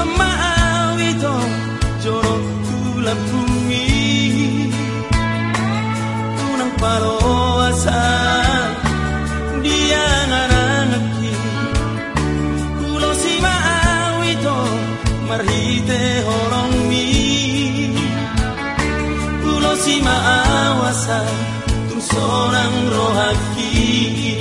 Togi hamawi to jorok tula bumi Tunang paloasa dia ngarangaki Kulo si maawi to marhite tung rohaki